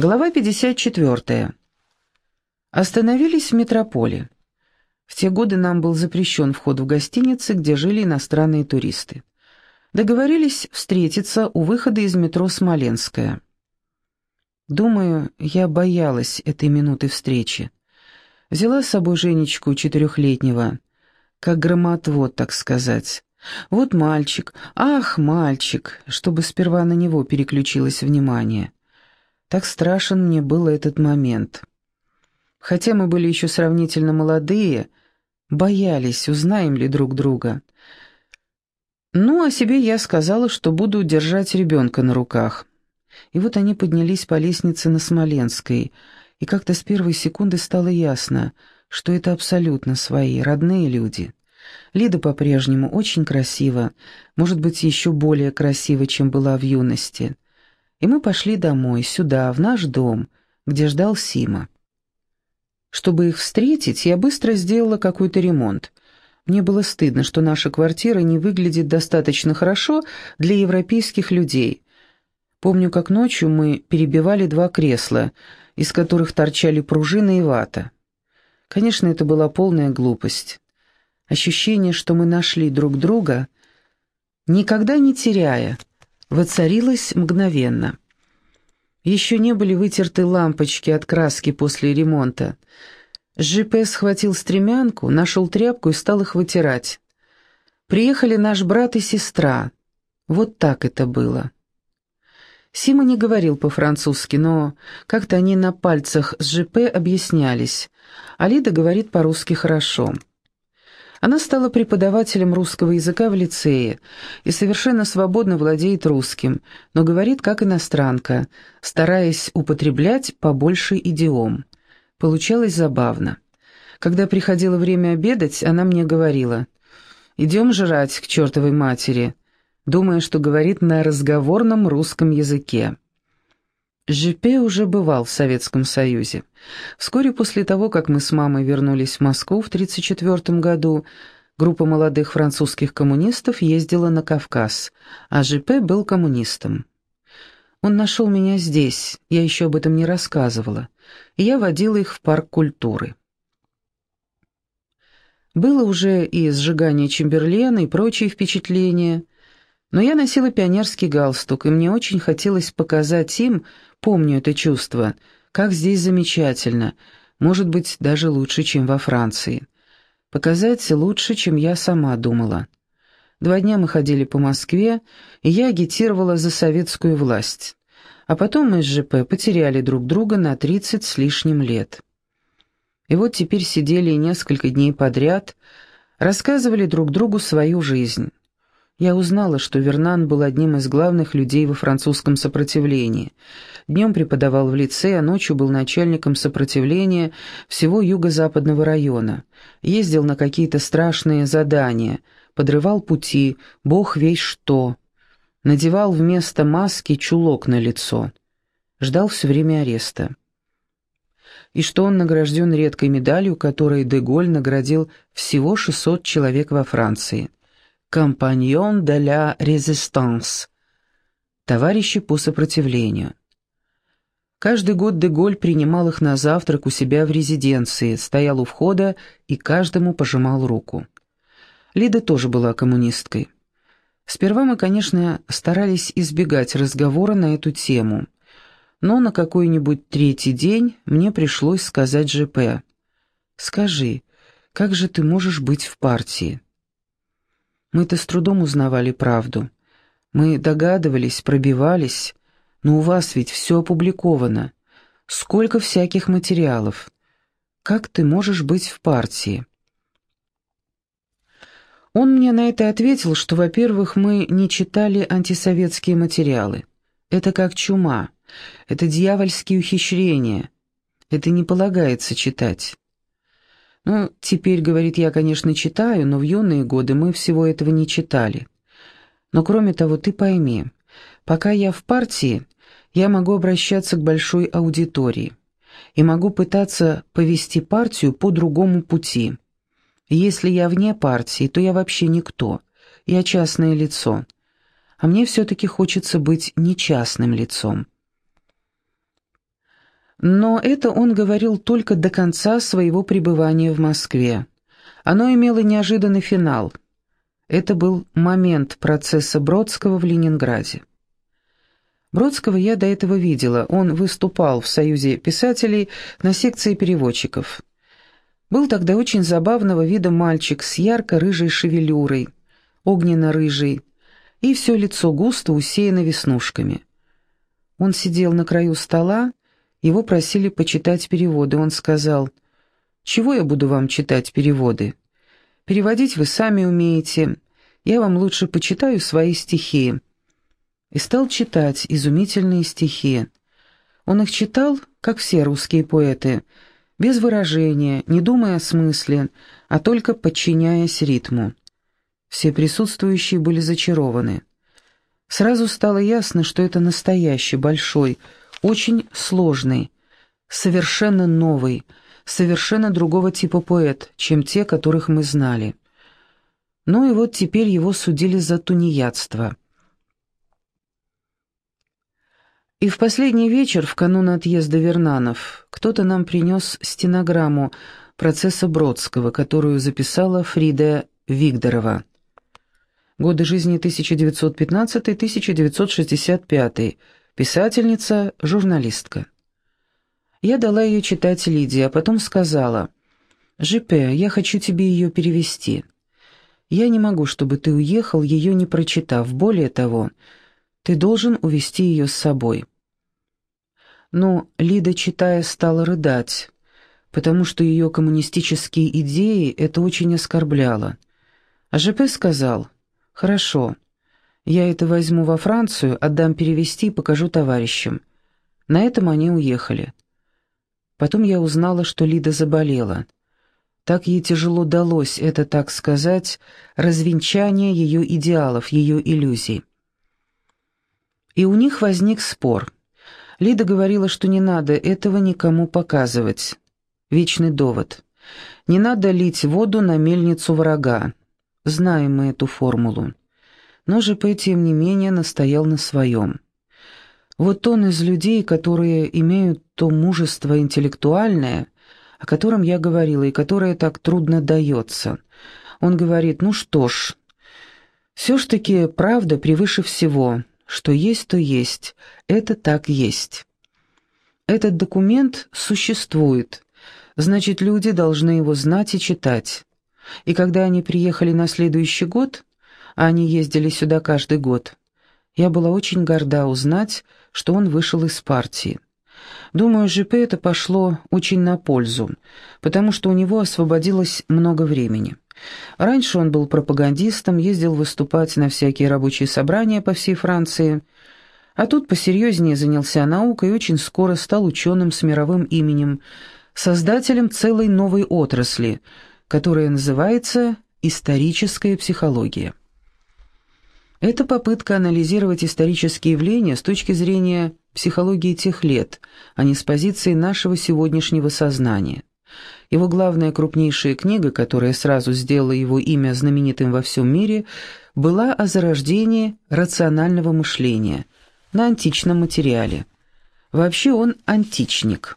Глава 54. Остановились в метрополе. В те годы нам был запрещен вход в гостиницы, где жили иностранные туристы. Договорились встретиться у выхода из метро «Смоленская». Думаю, я боялась этой минуты встречи. Взяла с собой Женечку четырехлетнего, как громотвод, так сказать. Вот мальчик, ах, мальчик, чтобы сперва на него переключилось внимание. Так страшен мне был этот момент. Хотя мы были еще сравнительно молодые, боялись, узнаем ли друг друга. Ну, о себе я сказала, что буду держать ребенка на руках. И вот они поднялись по лестнице на Смоленской, и как-то с первой секунды стало ясно, что это абсолютно свои, родные люди. Лида по-прежнему очень красива, может быть, еще более красива, чем была в юности и мы пошли домой, сюда, в наш дом, где ждал Сима. Чтобы их встретить, я быстро сделала какой-то ремонт. Мне было стыдно, что наша квартира не выглядит достаточно хорошо для европейских людей. Помню, как ночью мы перебивали два кресла, из которых торчали пружины и вата. Конечно, это была полная глупость. Ощущение, что мы нашли друг друга, никогда не теряя, воцарилась мгновенно. Еще не были вытерты лампочки от краски после ремонта. ЖП схватил стремянку, нашел тряпку и стал их вытирать. Приехали наш брат и сестра. Вот так это было. Сима не говорил по-французски, но как-то они на пальцах с ЖП объяснялись. Алида говорит по-русски хорошо. Она стала преподавателем русского языка в лицее и совершенно свободно владеет русским, но говорит как иностранка, стараясь употреблять побольше идиом. Получалось забавно. Когда приходило время обедать, она мне говорила «Идем жрать к чертовой матери», думая, что говорит на разговорном русском языке. Жипе уже бывал в Советском Союзе. Вскоре после того, как мы с мамой вернулись в Москву в 1934 году, группа молодых французских коммунистов ездила на Кавказ, а Жипе был коммунистом. Он нашел меня здесь, я еще об этом не рассказывала, и я водила их в парк культуры. Было уже и сжигание Чемберлена, и прочие впечатления, но я носила пионерский галстук, и мне очень хотелось показать им, Помню это чувство. Как здесь замечательно. Может быть, даже лучше, чем во Франции. Показать лучше, чем я сама думала. Два дня мы ходили по Москве, и я агитировала за советскую власть. А потом мы с ЖП потеряли друг друга на тридцать с лишним лет. И вот теперь сидели несколько дней подряд, рассказывали друг другу свою жизнь. Я узнала, что Вернан был одним из главных людей во французском сопротивлении. Днем преподавал в лице, а ночью был начальником сопротивления всего юго-западного района. Ездил на какие-то страшные задания, подрывал пути, бог весь что. Надевал вместо маски чулок на лицо. Ждал все время ареста. И что он награжден редкой медалью, которой Деголь наградил всего 600 человек во Франции. «Компаньон де ля резистанс» — товарищи по сопротивлению. Каждый год Деголь принимал их на завтрак у себя в резиденции, стоял у входа и каждому пожимал руку. Лида тоже была коммунисткой. Сперва мы, конечно, старались избегать разговора на эту тему, но на какой-нибудь третий день мне пришлось сказать ЖП «Скажи, как же ты можешь быть в партии?» Мы-то с трудом узнавали правду. Мы догадывались, пробивались, но у вас ведь все опубликовано. Сколько всяких материалов. Как ты можешь быть в партии?» Он мне на это ответил, что, во-первых, мы не читали антисоветские материалы. Это как чума, это дьявольские ухищрения. Это не полагается читать. Ну, теперь, говорит, я, конечно, читаю, но в юные годы мы всего этого не читали. Но кроме того, ты пойми, пока я в партии, я могу обращаться к большой аудитории и могу пытаться повести партию по другому пути. Если я вне партии, то я вообще никто, я частное лицо. А мне все-таки хочется быть не частным лицом. Но это он говорил только до конца своего пребывания в Москве. Оно имело неожиданный финал. Это был момент процесса Бродского в Ленинграде. Бродского я до этого видела. Он выступал в Союзе писателей на секции переводчиков. Был тогда очень забавного вида мальчик с ярко-рыжей шевелюрой, огненно-рыжей, и все лицо густо усеяно веснушками. Он сидел на краю стола, его просили почитать переводы. Он сказал, «Чего я буду вам читать переводы? Переводить вы сами умеете. Я вам лучше почитаю свои стихи». И стал читать изумительные стихи. Он их читал, как все русские поэты, без выражения, не думая о смысле, а только подчиняясь ритму. Все присутствующие были зачарованы. Сразу стало ясно, что это настоящий, большой, очень сложный, совершенно новый, совершенно другого типа поэт, чем те, которых мы знали. Ну и вот теперь его судили за тунеядство. И в последний вечер, в канун отъезда Вернанов, кто-то нам принес стенограмму процесса Бродского, которую записала Фрида Вигдорова. Годы жизни 1915-1965. Писательница, журналистка. Я дала ее читать Лидии, а потом сказала, «ЖП, я хочу тебе ее перевести. Я не могу, чтобы ты уехал, ее не прочитав. Более того, ты должен увести ее с собой». Но Лида, читая, стала рыдать, потому что ее коммунистические идеи это очень оскорбляло. А ЖП сказал, «Хорошо, я это возьму во Францию, отдам перевести и покажу товарищам». На этом они уехали. Потом я узнала, что Лида заболела. Так ей тяжело далось это, так сказать, развенчание ее идеалов, ее иллюзий. И у них возник спор. Лида говорила, что не надо этого никому показывать. Вечный довод. Не надо лить воду на мельницу врага. Знаем мы эту формулу. Но ЖП, тем не менее, настоял на своем. Вот он из людей, которые имеют то мужество интеллектуальное, о котором я говорила, и которое так трудно дается. Он говорит, ну что ж, все ж таки правда превыше всего, что есть, то есть, это так есть. Этот документ существует, значит, люди должны его знать и читать. И когда они приехали на следующий год, они ездили сюда каждый год, я была очень горда узнать, что он вышел из партии. Думаю, ЖП это пошло очень на пользу, потому что у него освободилось много времени. Раньше он был пропагандистом, ездил выступать на всякие рабочие собрания по всей Франции, а тут посерьезнее занялся наукой и очень скоро стал ученым с мировым именем, создателем целой новой отрасли – которая называется «Историческая психология». Это попытка анализировать исторические явления с точки зрения психологии тех лет, а не с позиции нашего сегодняшнего сознания. Его главная крупнейшая книга, которая сразу сделала его имя знаменитым во всем мире, была о зарождении рационального мышления на античном материале. Вообще он античник.